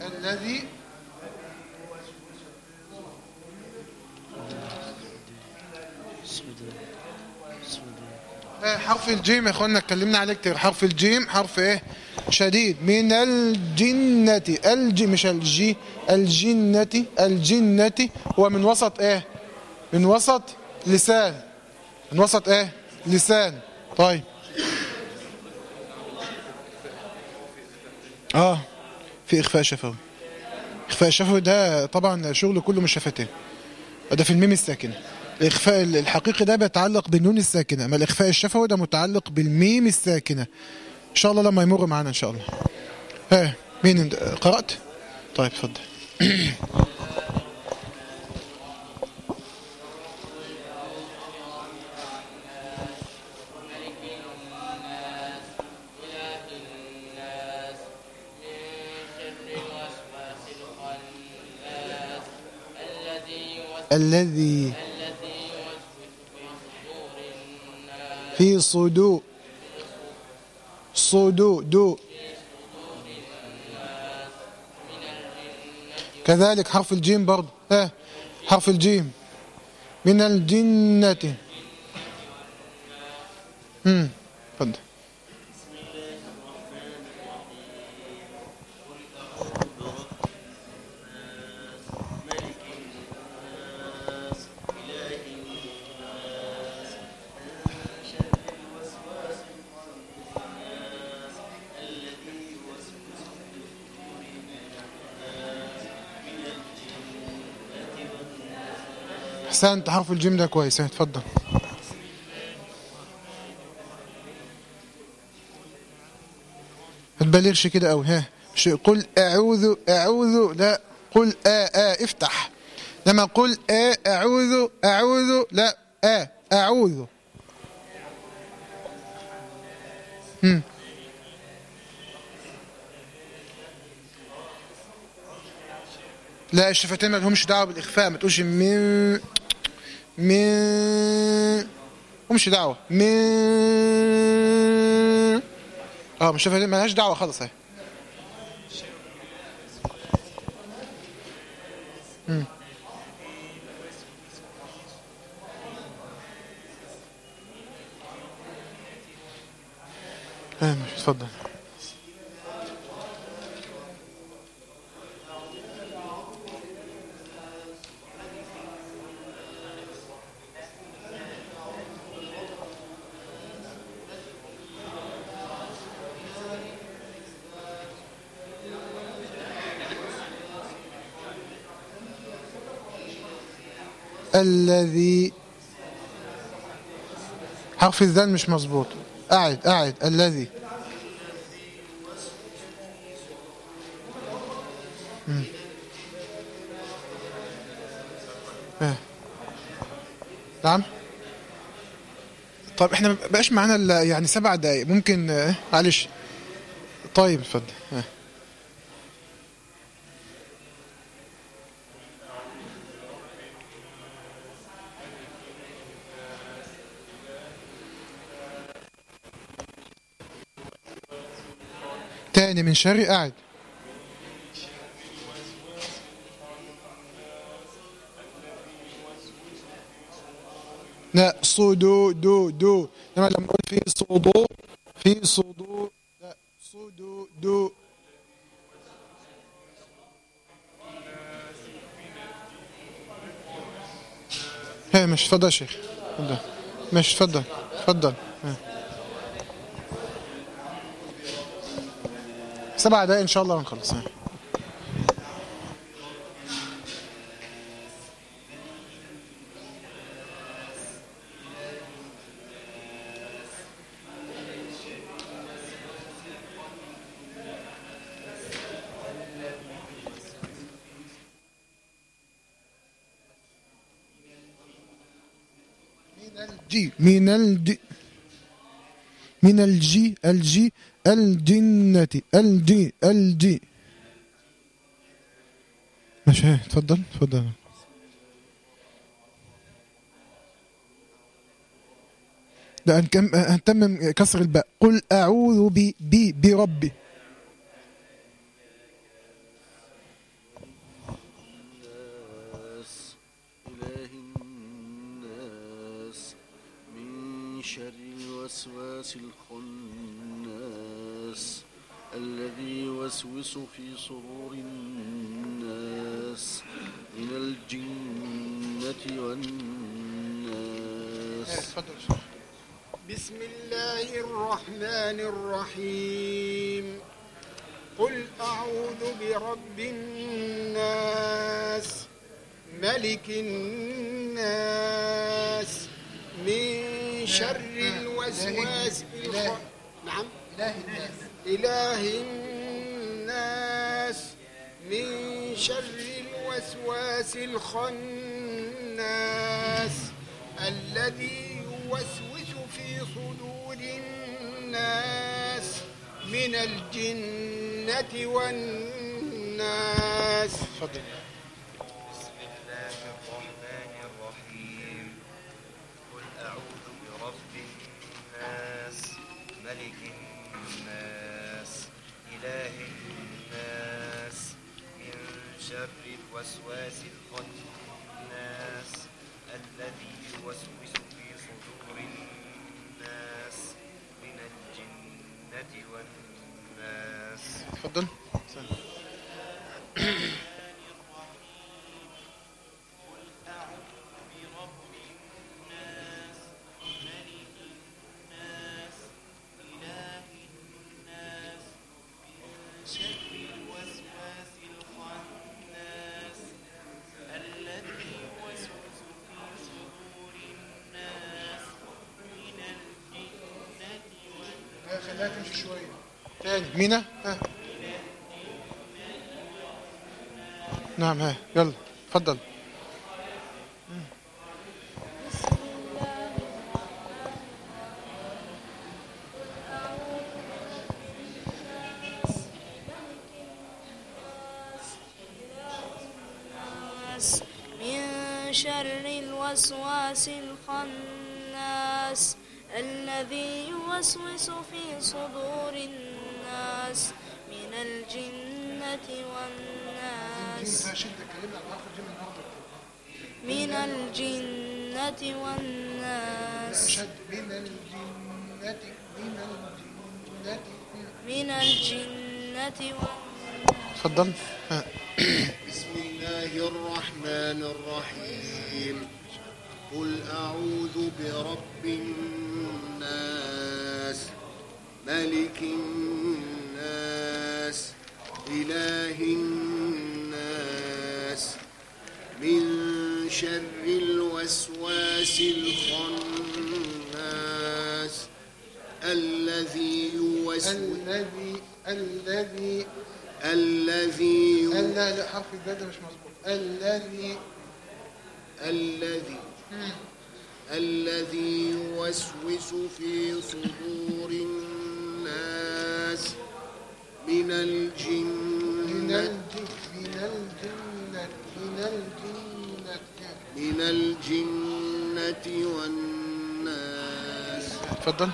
S1: الذي حرف الجيم يا اخوانا اتكلمنا عليه كتير. حرف الجيم حرف إيه؟ شديد من الجنة. الجي مش الجي الجنة الجنة. هو من وسط إيه؟ من وسط لسان. من وسط إيه؟ لسان. طيب. آه. في إخفاء شفوي. إخفاء شفوي ده طبعا شغل كله من الشفتين. ده في الميم الساكنة. الإخفاء الحقيقي ده بيتعلق بالنون الساكنة أما الإخفاء الشفوي ده متعلق بالميم الساكنة. إن شاء الله لما يمر معانا إن شاء الله. ها مين قرأت؟ طيب اتفضل الذي في صدور صدور دو. كذلك حرف الجيم برضه ها حرف الجيم. من الجنة. امم اتفضل احسنت حرف الجيم ده كويس. ها، اتفضل. ما تبالغش كده قوي ها. مش قل أعوذ أعوذ لا. قل آ آ افتح. لما قل آ أعوذ أعوذ لا. آ أعوذ. هم. لا الشفتين ما لهمش دعوة بالإخفاء. ما تقولش من من همش دعوة. من آه مش الشفتين ما لهاش دعوة خالص أهي. آه، اتفضل. الذي حرف الذال مش مظبوط. أعد أعد. الذي. آه. نعم. طيب إحنا بقاش معانا يعني سبع دقايق. ممكن آه، معلش. طيب اتفضل. آه. تاني من شر قاعد لا صدو دو دو. لما لما نقول في صدور في صدور لا. صدو دو. هي مش تفضل شيخ. تفضل. مش تفضل. تفضل. سبع دقايق إن شاء الله ونخلص ها. الجي من الجي من الجي الجي الجنة الجي الجي ماشي تفضل تفضل. هنكم- هنتمم كسر الباء. قل أعوذ ب ب بربي.
S5: برب الناس ملك الناس من شر الوسواس الخ... نعم.
S1: إله الناس
S5: إله الناس من شر الوسواس الخناس الذي يوسوس في صدور الناس من الجنة والناس.
S1: تفضل
S3: بسم الله الرحمن الرحيم قل أعوذ برب الناس. ملك الناس إله الناس من شر الوسواس الخناس الذي يوسوس في صدور الناس من الجنة والناس
S1: تفضل. مينا؟ نعم ها. يلا تفضل
S6: الوسواس الخناس الذي يوسوس في صدور الناس. من الجنة والناس من الجنة والناس
S1: من الجنة من الجنة
S6: من الجنة والناس.
S1: تفضل.
S5: بسم الله الرحمن الرحيم. قل أعوذ برب الناس ملك الناس إله الناس من شر الوسواس الخناس الذي يوسوس
S1: الذي الذي
S5: الذي
S1: لا لا حرف البدء مش مظبوط. الذي
S5: الذي الذي يوسوس في صدور الناس من الجنة.
S1: من الجنة
S5: والناس.
S1: تفضل.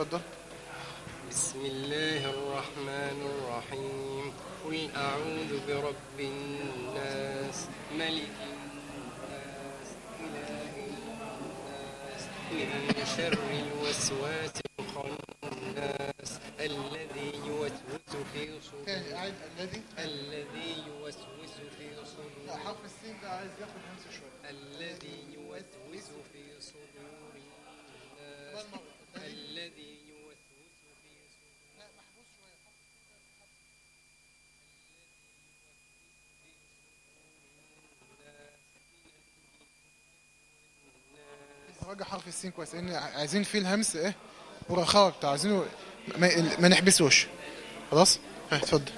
S1: اتفضل
S4: بسم الله الرحمن الرحيم. قل أعوذ برب الناس ملك الناس إله الناس من شر الوسواس الخناس الذي يوسوس في صدور
S1: الذي؟
S4: الذي يوسوس في صدور
S1: حرف السين ده عايز ياخد همسة شوية
S4: الذي يوسوس في صدور الناس الذي يوسوس في صدور
S1: راجع حرف السين كويس لأن عايزين فيه الهمس إيه ورخاء بتاع عايزينه ما, ما نحبسوش. خلاص؟ اتفضل.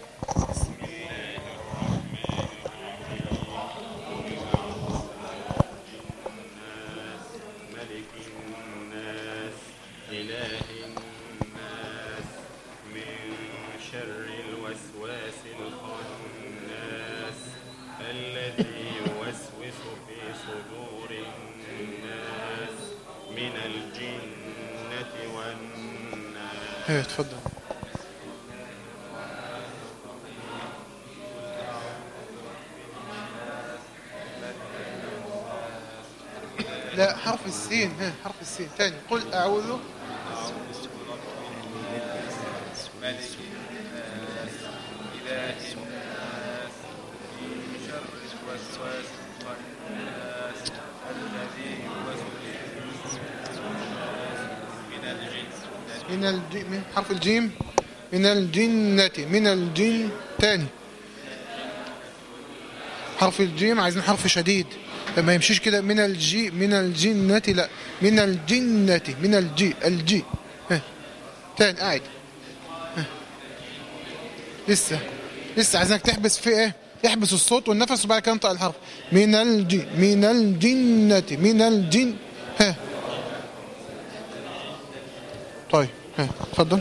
S1: السين حرف السين. تاني قل أعوذ. من الج... من حرف الجيم. من الجنة من الجن. تاني حرف الجيم عايزين حرف شديد. ما يمشيش كده. من الجي من الجنة لا من الجنة من الجي الجي. ها. تاني قاعد. لسه لسه. عايزينك تحبس في إيه؟ احبس الصوت والنفس وبعد كده انطق الحرف. من الجي من الجنة من الجن. ها. طيب ها. اتفضل.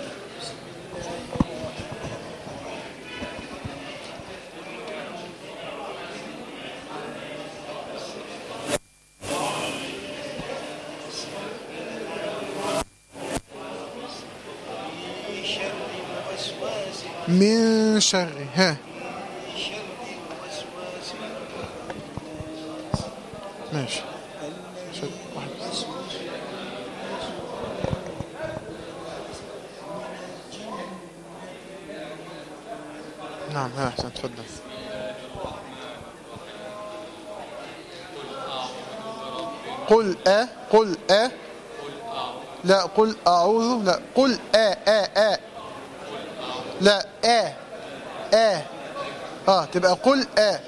S1: من شر. ها. ماشي. نعم ها أحسن تفضل. قل أ قل أ. لا قل أعوذ لا قل أ أ أ. لا أ. أ آه تبقى قل أ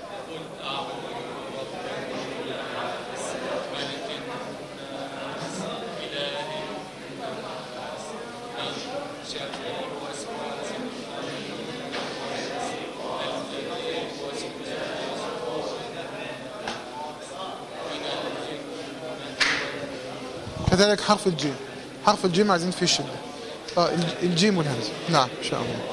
S1: كذلك حرف الجيم. حرف الجيم عايزين فيه الشدة آه الج- الجيم والهمزة نعم إن شاء الله.